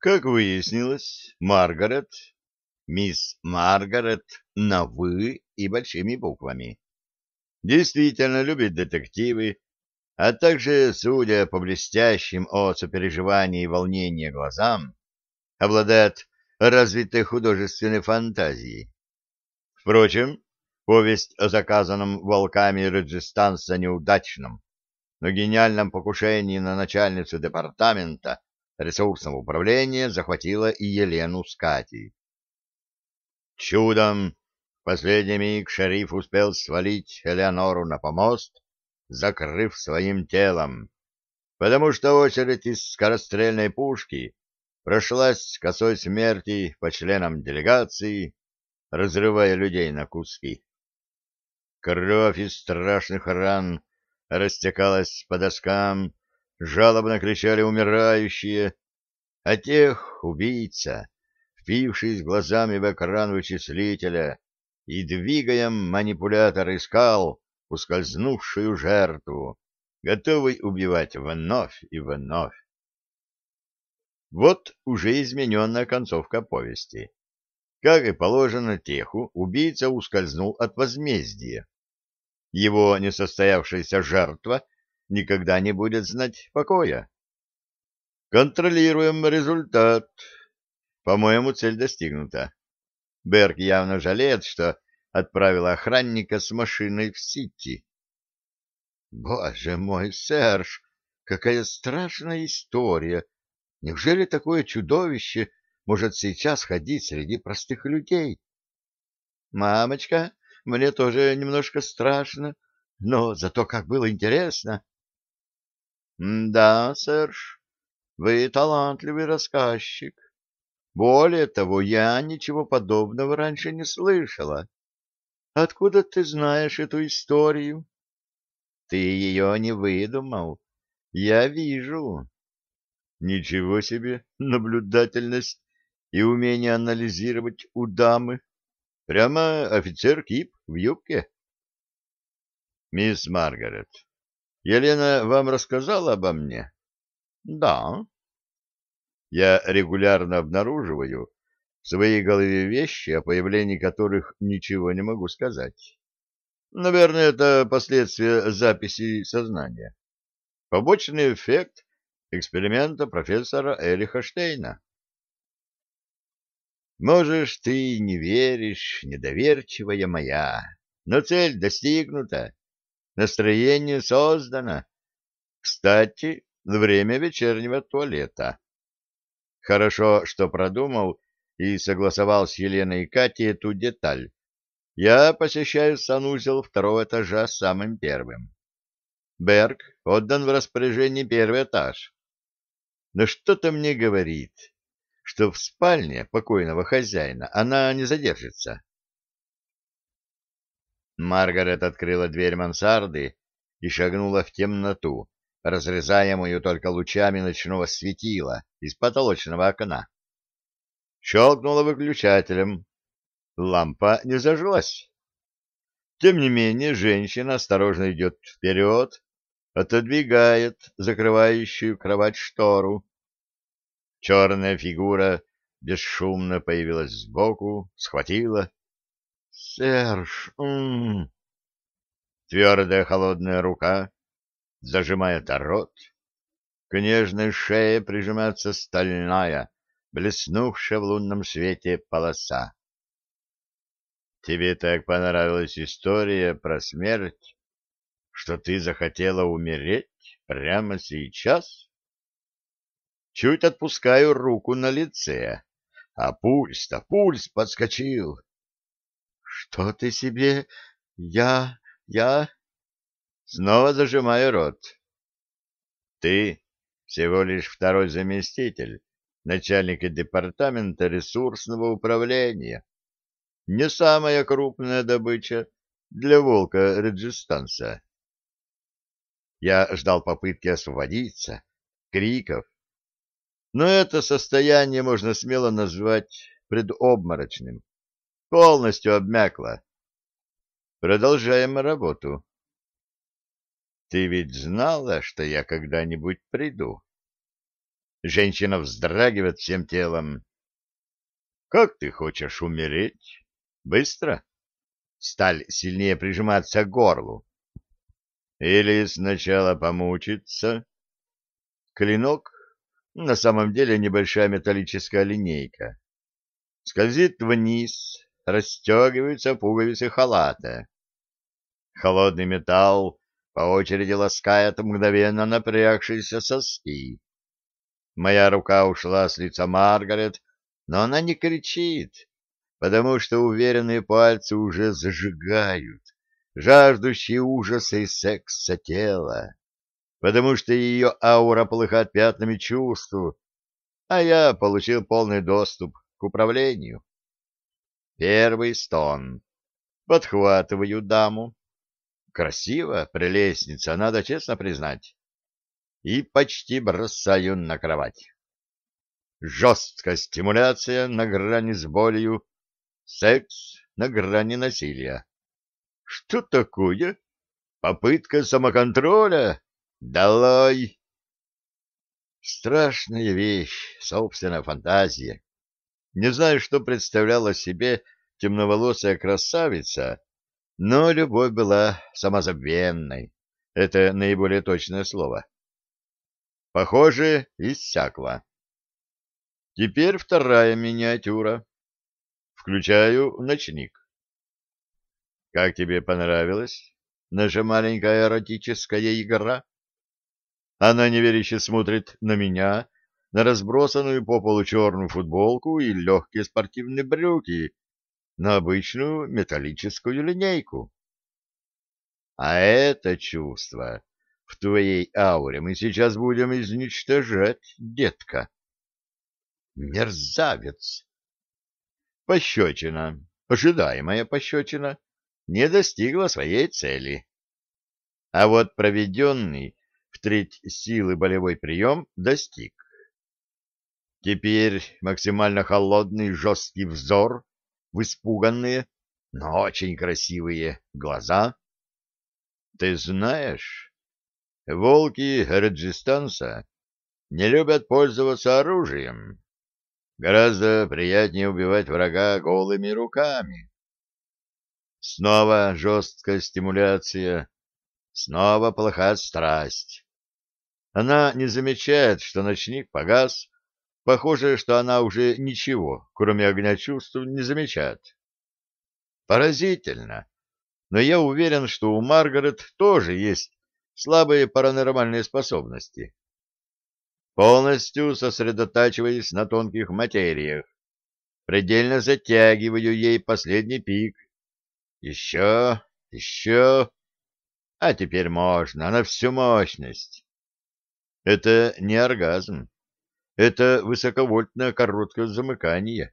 Как выяснилось, Маргарет, мисс Маргарет на «вы» и большими буквами, действительно любит детективы, а также, судя по блестящим от сопереживания и волнения глазам, обладает развитой художественной фантазией. Впрочем, повесть о заказанном волками Раджистанца неудачном, но гениальном покушении на начальницу департамента ресурсного управления захватила и Елену с Катей. Чудом в последний миг шериф успел свалить Элеонору на помост, закрыв своим телом, потому что очередь из скорострельной пушки прошлась косой смерти по членам делегации, разрывая людей на куски. Кровь из страшных ран растекалась по доскам, жалобно кричали умирающие, а тех убийца, впившись глазами в экран вычислителя и двигая манипулятор, искал ускользнувшую жертву, готовый убивать вновь и вновь. Вот уже измененная концовка повести. Как и положено Теху, убийца ускользнул от возмездия. Его несостоявшаяся жертва — никогда не будет знать покоя. Контролируем результат. По-моему, цель достигнута. Берг явно жалеет, что отправил охранника с машиной в Сити. Боже мой, Серж, какая страшная история! Неужели такое чудовище может сейчас ходить среди простых людей? Мамочка, мне тоже немножко страшно, но зато как было интересно. Да, Серж, вы талантливый рассказчик. Более того, я ничего подобного раньше не слышала. Откуда ты знаешь эту историю? Ты ее не выдумал. Я вижу. Ничего себе наблюдательность и умение анализировать у дамы. Прямо офицер Кип в юбке. Мисс Маргарет, Елена вам рассказала обо мне? Да. Я регулярно обнаруживаю в своей голове вещи, о появлении которых ничего не могу сказать. Наверное, это последствия записи сознания. Побочный эффект эксперимента профессора Эриха Штейна. Можешь, ты не веришь, недоверчивая моя, но цель достигнута. Настроение создано. Кстати, время вечернего туалета. Хорошо, что продумал и согласовал с Еленой и Катей эту деталь. Я посещаю санузел второго этажа самым первым. Берг отдан в распоряжение первый этаж. Но что-то мне говорит, что в спальне покойного хозяина она не задержится. Маргарет открыла дверь мансарды и шагнула в темноту, разрезаемую только лучами ночного светила из потолочного окна. Щелкнула выключателем. Лампа не зажглась. Тем не менее, женщина осторожно идет вперед, отодвигает закрывающую кровать штору. Черная фигура бесшумно появилась сбоку, схватила, Серж, м-м. Твердая холодная рука зажимает рот. К нежной шее прижимается стальная, блеснувшая в лунном свете полоса. Тебе так понравилась история про смерть, что ты захотела умереть прямо сейчас? Чуть отпускаю руку на лице, а пульс-то пульс подскочил. Что ты себе? Я... я... Снова зажимаю рот. Ты всего лишь второй заместитель начальника департамента ресурсного управления. Не самая крупная добыча для волка-реджистанца. Я ждал попытки освободиться, криков. Но это состояние можно смело назвать предобморочным полностью обмякла. Продолжаем работу. Ты ведь знала, что я когда-нибудь приду. Женщина вздрагивает всем телом. Как ты хочешь умереть? Быстро? Сталь сильнее прижиматься к горлу. Или сначала помучиться? Клинок на самом деле небольшая металлическая линейка. Скользит вниз, расстегиваются пуговицы халата. Холодный металл по очереди ласкает мгновенно напрягшиеся соски. Моя рука ушла с лица Маргарет, но она не кричит, потому что уверенные пальцы уже зажигают, жаждущие ужаса и секса тела, потому что ее аура полыхает пятнами чувств, а я получил полный доступ к управлению. Первый стон. Подхватываю даму. Красиво, прелестница, надо честно признать. И почти бросаю на кровать. Жесткая стимуляция на грани с болью. Секс на грани насилия. Что такое? Попытка самоконтроля? Долой! Страшная вещь, собственная фантазия. Не знаю, что представляла себе темноволосая красавица, но любовь была самозабвенной. Это наиболее точное слово. Похоже, иссякла. Теперь вторая миниатюра. Включаю ночник. Как тебе понравилось? наша маленькая эротическая игра? Она неверяще смотрит на меня, на разбросанную по полу черную футболку и легкие спортивные брюки, на обычную металлическую линейку. А это чувство в твоей ауре мы сейчас будем изничтожать, детка. Мерзавец! Пощечина, ожидаемая пощечина, не достигла своей цели. А вот проведенный в треть силы болевой прием достиг. Теперь максимально холодный жесткий взор в испуганные, но очень красивые глаза. Ты знаешь, волки Раджистанса не любят пользоваться оружием. Гораздо приятнее убивать врага голыми руками. Снова жесткая стимуляция, снова плохая страсть. Она не замечает, что ночник погас, Похоже, что она уже ничего, кроме огня чувств, не замечает. Поразительно. Но я уверен, что у Маргарет тоже есть слабые паранормальные способности. Полностью сосредотачиваясь на тонких материях, предельно затягиваю ей последний пик. Еще, еще. А теперь можно, на всю мощность. Это не оргазм. Это высоковольтное короткое замыкание,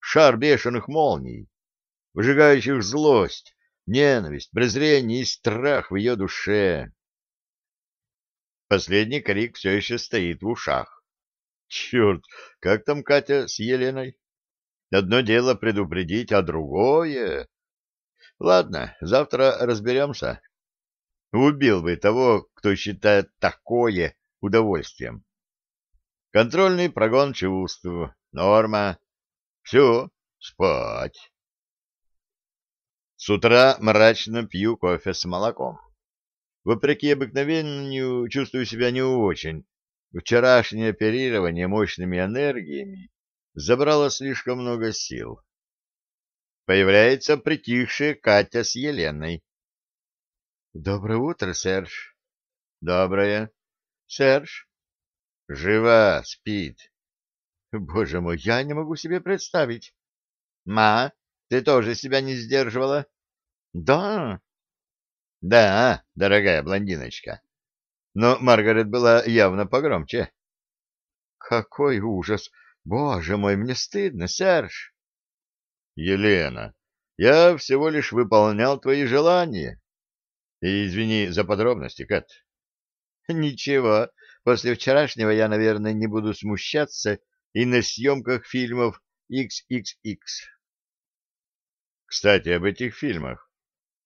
шар бешеных молний, выжигающих злость, ненависть, презрение и страх в ее душе. Последний крик все еще стоит в ушах. Черт, как там Катя с Еленой? Одно дело предупредить, а другое... Ладно, завтра разберемся. Убил бы того, кто считает такое удовольствием. Контрольный прогон чувств. Норма. Все, спать. С утра мрачно пью кофе с молоком. Вопреки обыкновению, чувствую себя не очень. Вчерашнее оперирование мощными энергиями забрало слишком много сил. Появляется притихшая Катя с Еленой. — Доброе утро, Серж. — Доброе. — Серж, Жива, спит. Боже мой, я не могу себе представить. Ма, ты тоже себя не сдерживала? Да. Да, дорогая блондиночка. Но Маргарет была явно погромче. Какой ужас! Боже мой, мне стыдно, Серж. Елена, я всего лишь выполнял твои желания. И извини за подробности, Кэт. Ничего, После вчерашнего я, наверное, не буду смущаться и на съемках фильмов XXX. Кстати, об этих фильмах.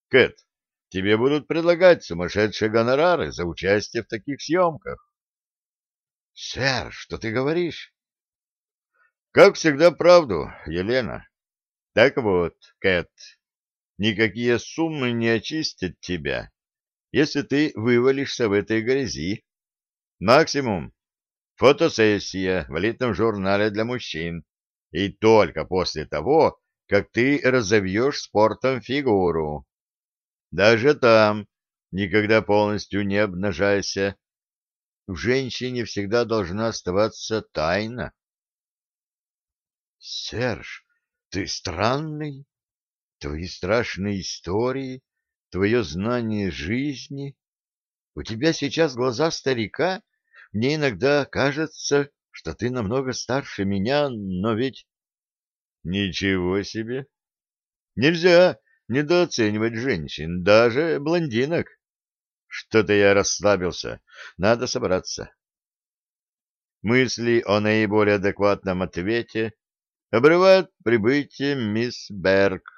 Кэт, тебе будут предлагать сумасшедшие гонорары за участие в таких съемках. — Сэр, что ты говоришь? — Как всегда, правду, Елена. Так вот, Кэт, никакие суммы не очистят тебя, если ты вывалишься в этой грязи. Максимум — фотосессия в элитном журнале для мужчин. И только после того, как ты разовьешь спортом фигуру. Даже там никогда полностью не обнажайся. В женщине всегда должна оставаться тайна. — Серж, ты странный. Твои страшные истории, твое знание жизни. У тебя сейчас глаза старика, мне иногда кажется, что ты намного старше меня, но ведь... Ничего себе! Нельзя недооценивать женщин, даже блондинок. Что-то я расслабился. Надо собраться. Мысли о наиболее адекватном ответе обрывают прибытие мисс Берг.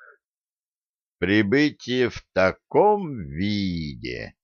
Прибытие в таком виде